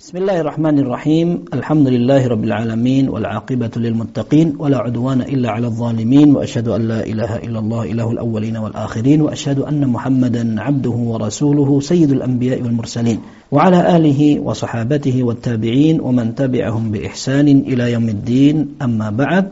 بسم الله الرحمن الرحيم الحمد لله رب العالمين والعاقبة للمتقين ولا عدوان إلا على الظالمين وأشهد أن لا إله إلا الله إله الأولين والآخرين وأشهد أن محمدا عبده ورسوله سيد الأنبياء والمرسلين وعلى آله وصحابته والتابعين ومن تبعهم بإحسان إلى يوم الدين أما بعد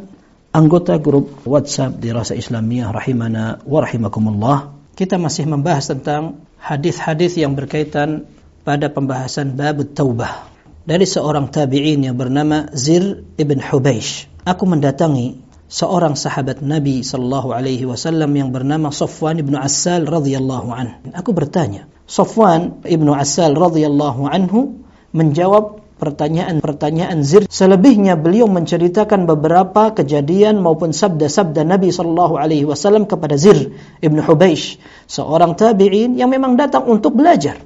anggota grup WhatsApp Dirasa Islamiyah rahimana wa rahimakumullah. Kita masih membahas tentang hadis-hadis yang berkaitan pada pembahasan bab taubah dari seorang tabi'in yang bernama Zir ibn Hubeish. Aku mendatangi seorang sahabat Nabi sallallahu alaihi wasallam yang bernama Safwan ibn Assal radhiyallahu anhu. Aku bertanya, Safwan ibn Assal radhiyallahu anhu menjawab pertanyaan-pertanyaan Zir. Selebihnya beliau menceritakan beberapa kejadian maupun sabda-sabda Nabi sallallahu alaihi wasallam kepada Zir ibn Hubeish, seorang tabi'in yang memang datang untuk belajar.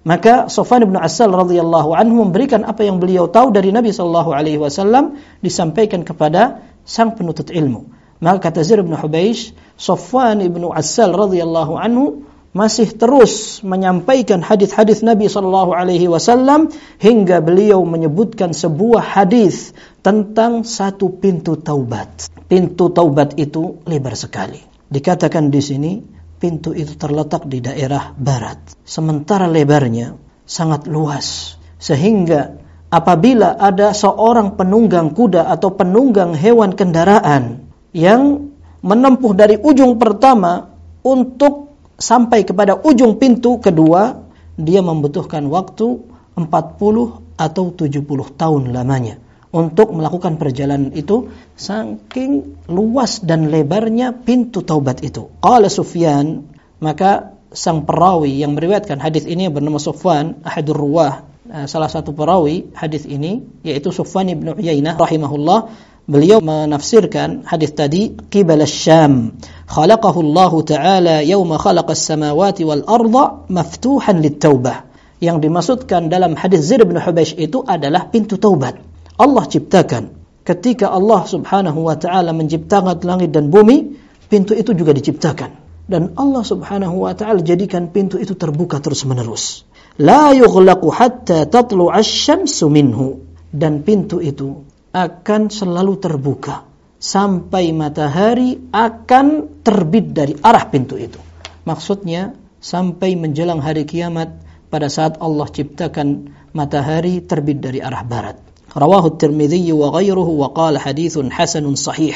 Maka Sofan bin Asal radhiyallahu anhu memberikan apa yang beliau tahu dari Nabi sallallahu alaihi wasallam disampaikan kepada sang penuntut ilmu. Maka kata Zir bin Hubeish, Sofwan bin Asal radhiyallahu anhu masih terus menyampaikan hadis-hadis Nabi sallallahu alaihi wasallam hingga beliau menyebutkan sebuah hadis tentang satu pintu taubat. Pintu taubat itu lebar sekali. Dikatakan di sini pintu itu terletak di daerah barat. Sementara lebarnya sangat luas. Sehingga apabila ada seorang penunggang kuda atau penunggang hewan kendaraan yang menempuh dari ujung pertama untuk sampai kepada ujung pintu kedua, dia membutuhkan waktu 40 atau 70 tahun lamanya untuk melakukan perjalanan itu saking luas dan lebarnya pintu taubat itu. Qala Sufyan, maka sang perawi yang meriwayatkan hadis ini bernama Sufyan ahadur ruwah, eh, salah satu perawi hadis ini yaitu Sufyan bin Uyainah rahimahullah beliau menafsirkan hadis tadi qibala syam khalaqahu Allah taala yauma as-samawati wal arda maftuhan lit-taubah yang dimaksudkan dalam hadis Zaid bin Hubeish itu adalah pintu taubat Allah ciptakan. Ketika Allah Subhanahu wa taala menciptakan langit dan bumi, pintu itu juga diciptakan. Dan Allah Subhanahu wa taala jadikan pintu itu terbuka terus-menerus. La yughlaqu hatta tatlu asy-syamsu minhu. Dan pintu itu akan selalu terbuka sampai matahari akan terbit dari arah pintu itu. Maksudnya sampai menjelang hari kiamat pada saat Allah ciptakan matahari terbit dari arah barat. Rawahu Tirmidzi wa ghairuhu wa qala haditsun hasanun sahih.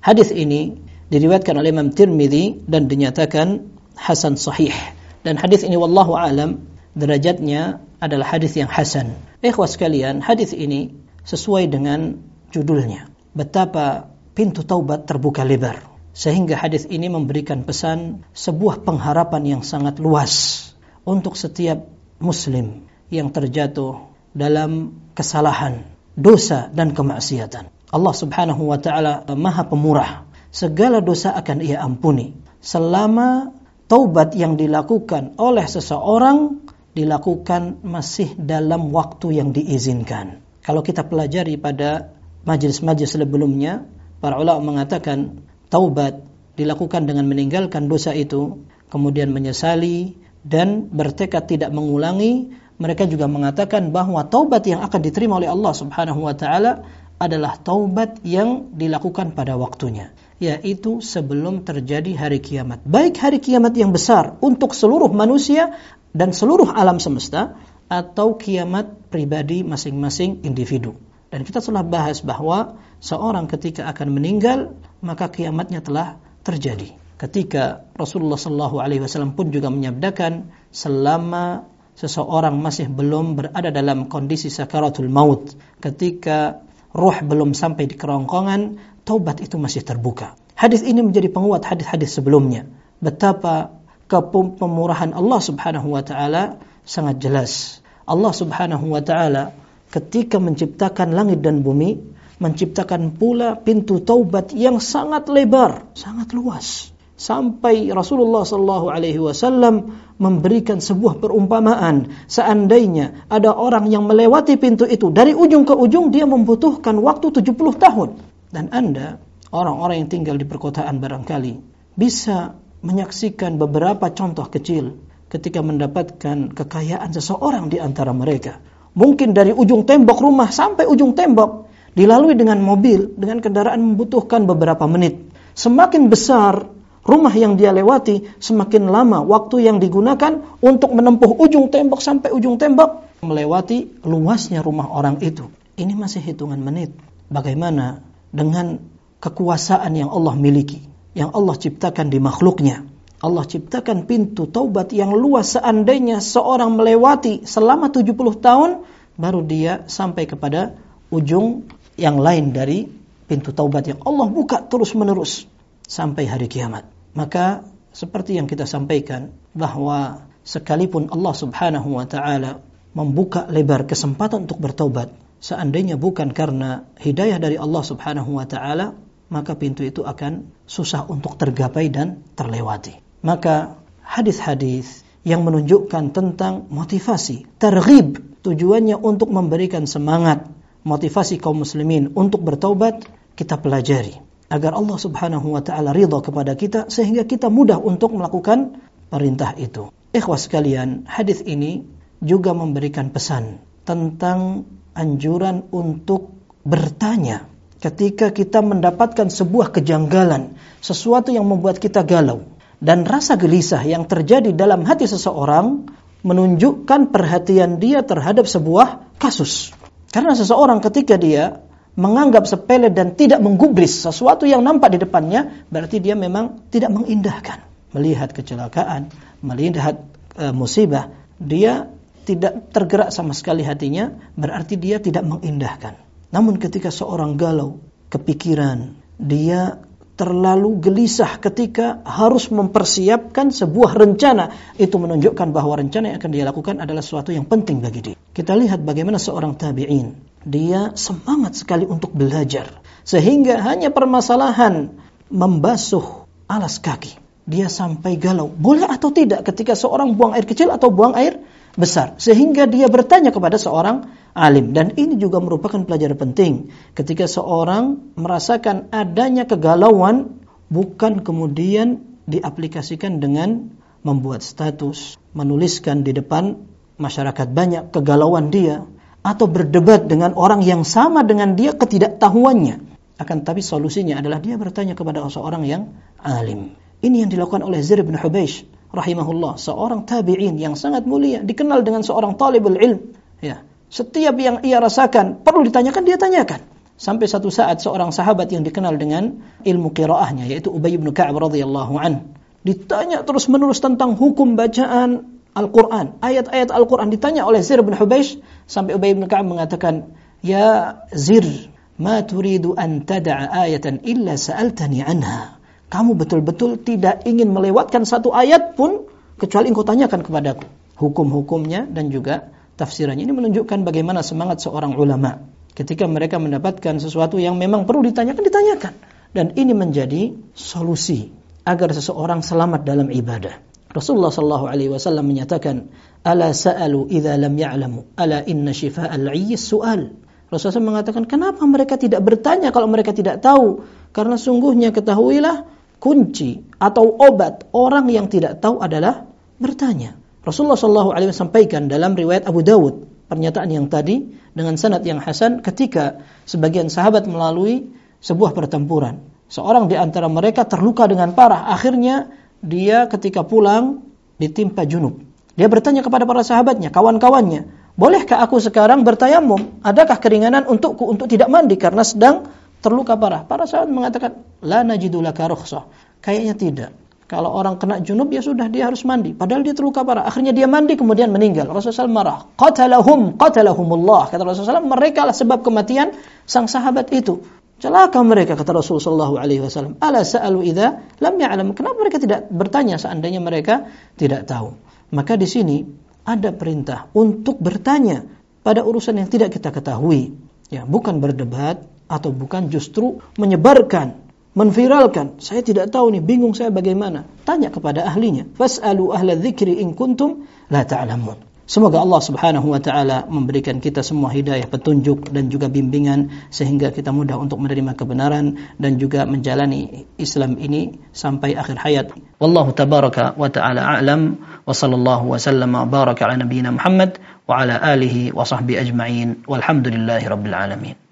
Hadis ini diriwayatkan oleh Imam Tirmidzi dan dinyatakan hasan sahih. Dan hadis ini wallahu alam derajatnya adalah hadis yang hasan. Ikhwas sekalian, hadis ini sesuai dengan judulnya. Betapa pintu taubat terbuka lebar. Sehingga hadis ini memberikan pesan sebuah pengharapan yang sangat luas untuk setiap muslim yang terjatuh dalam kesalahan, dosa dan kemaksiatan. Allah Subhanahu wa taala Maha Pemurah. Segala dosa akan Ia ampuni selama taubat yang dilakukan oleh seseorang dilakukan masih dalam waktu yang diizinkan. Kalau kita pelajari pada majelis-majelis sebelumnya, para ulama mengatakan taubat dilakukan dengan meninggalkan dosa itu, kemudian menyesali dan bertekad tidak mengulangi mereka juga mengatakan bahwa taubat yang akan diterima oleh Allah Subhanahu wa taala adalah taubat yang dilakukan pada waktunya, yaitu sebelum terjadi hari kiamat. Baik hari kiamat yang besar untuk seluruh manusia dan seluruh alam semesta atau kiamat pribadi masing-masing individu. Dan kita telah bahas bahwa seorang ketika akan meninggal maka kiamatnya telah terjadi. Ketika Rasulullah Shallallahu Alaihi Wasallam pun juga menyabdakan selama seseorang masih belum berada dalam kondisi sakaratul maut, ketika roh belum sampai di kerongkongan, taubat itu masih terbuka. Hadis ini menjadi penguat hadis-hadis sebelumnya. Betapa kepemurahan Allah Subhanahu wa taala sangat jelas. Allah Subhanahu wa taala ketika menciptakan langit dan bumi, menciptakan pula pintu taubat yang sangat lebar, sangat luas sampai Rasulullah sallallahu alaihi wasallam memberikan sebuah perumpamaan. Seandainya ada orang yang melewati pintu itu dari ujung ke ujung dia membutuhkan waktu 70 tahun. Dan Anda orang-orang yang tinggal di perkotaan barangkali bisa menyaksikan beberapa contoh kecil ketika mendapatkan kekayaan seseorang di antara mereka. Mungkin dari ujung tembok rumah sampai ujung tembok dilalui dengan mobil, dengan kendaraan membutuhkan beberapa menit. Semakin besar rumah yang dia lewati, semakin lama waktu yang digunakan untuk menempuh ujung tembok sampai ujung tembok melewati luasnya rumah orang itu. Ini masih hitungan menit. Bagaimana dengan kekuasaan yang Allah miliki, yang Allah ciptakan di makhluknya? Allah ciptakan pintu taubat yang luas seandainya seorang melewati selama 70 tahun baru dia sampai kepada ujung yang lain dari pintu taubat yang Allah buka terus-menerus sampai hari kiamat. Maka seperti yang kita sampaikan bahwa sekalipun Allah Subhanahu wa taala membuka lebar kesempatan untuk bertaubat, seandainya bukan karena hidayah dari Allah Subhanahu wa taala, maka pintu itu akan susah untuk tergapai dan terlewati. Maka hadis-hadis yang menunjukkan tentang motivasi, terghib, tujuannya untuk memberikan semangat, motivasi kaum muslimin untuk bertaubat, kita pelajari agar Allah Subhanahu wa taala ridha kepada kita sehingga kita mudah untuk melakukan perintah itu. Ikhwas sekalian, hadis ini juga memberikan pesan tentang anjuran untuk bertanya ketika kita mendapatkan sebuah kejanggalan, sesuatu yang membuat kita galau dan rasa gelisah yang terjadi dalam hati seseorang menunjukkan perhatian dia terhadap sebuah kasus. Karena seseorang ketika dia menganggap sepele dan tidak menggubris sesuatu yang nampak di depannya, berarti dia memang tidak mengindahkan. Melihat kecelakaan, melihat e, musibah, dia tidak tergerak sama sekali hatinya, berarti dia tidak mengindahkan. Namun ketika seorang galau, kepikiran, dia terlalu gelisah ketika harus mempersiapkan sebuah rencana. Itu menunjukkan bahwa rencana yang akan dia lakukan adalah sesuatu yang penting bagi dia. Kita lihat bagaimana seorang tabi'in. Dia semangat sekali untuk belajar. Sehingga hanya permasalahan membasuh alas kaki. Dia sampai galau. Boleh atau tidak ketika seorang buang air kecil atau buang air besar. Sehingga dia bertanya kepada seorang alim. Dan ini juga merupakan pelajaran penting. Ketika seorang merasakan adanya kegalauan, bukan kemudian diaplikasikan dengan membuat status, menuliskan di depan masyarakat banyak kegalauan dia, atau berdebat dengan orang yang sama dengan dia ketidaktahuannya. Akan tapi solusinya adalah dia bertanya kepada seorang yang alim. Ini yang dilakukan oleh Zaid bin Hubeish rahimahullah, seorang tabi'in yang sangat mulia, dikenal dengan seorang talibul ilm. Ya, setiap yang ia rasakan perlu ditanyakan, dia tanyakan. Sampai satu saat seorang sahabat yang dikenal dengan ilmu qiraahnya yaitu Ubay bin Ka'ab radhiyallahu an ditanya terus-menerus tentang hukum bacaan Al-Qur'an, ayat-ayat Al-Qur'an ditanya oleh Zir bin Hubeish sampai Ubay bin Ka'ab mengatakan, "Ya Zir, ma turidu an tad'a ayatan illa sa'altani anha." Kamu betul-betul tidak ingin melewatkan satu ayat pun kecuali engkau tanyakan kepadaku hukum-hukumnya dan juga tafsirannya. Ini menunjukkan bagaimana semangat seorang ulama ketika mereka mendapatkan sesuatu yang memang perlu ditanyakan ditanyakan dan ini menjadi solusi agar seseorang selamat dalam ibadah. Rasulullah sallallahu alaihi wasallam menyatakan, "Ala sa'alu idza lam ya'lamu, ala inna shifa'al 'ayyi su'al." Rasulullah mengatakan, "Kenapa mereka tidak bertanya kalau mereka tidak tahu? Karena sungguhnya ketahuilah kunci atau obat orang yang tidak tahu adalah bertanya. Rasulullah Shallallahu Alaihi Wasallam sampaikan dalam riwayat Abu Dawud pernyataan yang tadi dengan sanad yang hasan ketika sebagian sahabat melalui sebuah pertempuran. Seorang di antara mereka terluka dengan parah. Akhirnya dia ketika pulang ditimpa junub. Dia bertanya kepada para sahabatnya, kawan-kawannya, bolehkah aku sekarang bertayamum? Adakah keringanan untukku untuk tidak mandi karena sedang terluka parah. Para sahabat mengatakan, la najidulaka rukhsah. Kayaknya tidak. Kalau orang kena junub ya sudah dia harus mandi. Padahal dia terluka parah. Akhirnya dia mandi kemudian meninggal. Rasulullah marah. Qatalahum qatalahumullah. Kata Rasulullah mereka lah sebab kematian sang sahabat itu. Celaka mereka kata Rasulullah wasallam. Ala sa'alu idza lam ya'lam. Kenapa mereka tidak bertanya seandainya mereka tidak tahu? Maka di sini ada perintah untuk bertanya pada urusan yang tidak kita ketahui. Ya, bukan berdebat, atau bukan justru menyebarkan, menviralkan. Saya tidak tahu nih, bingung saya bagaimana. Tanya kepada ahlinya. Fas'alu ahla dzikri in kuntum la ta'lamun. Semoga Allah Subhanahu wa taala memberikan kita semua hidayah petunjuk dan juga bimbingan sehingga kita mudah untuk menerima kebenaran dan juga menjalani Islam ini sampai akhir hayat. Wallahu tabaraka wa taala a'lam wa sallallahu wa sallama baraka ala nabiyyina Muhammad wa ala alihi wa sahbihi ajma'in walhamdulillahi rabbil alamin.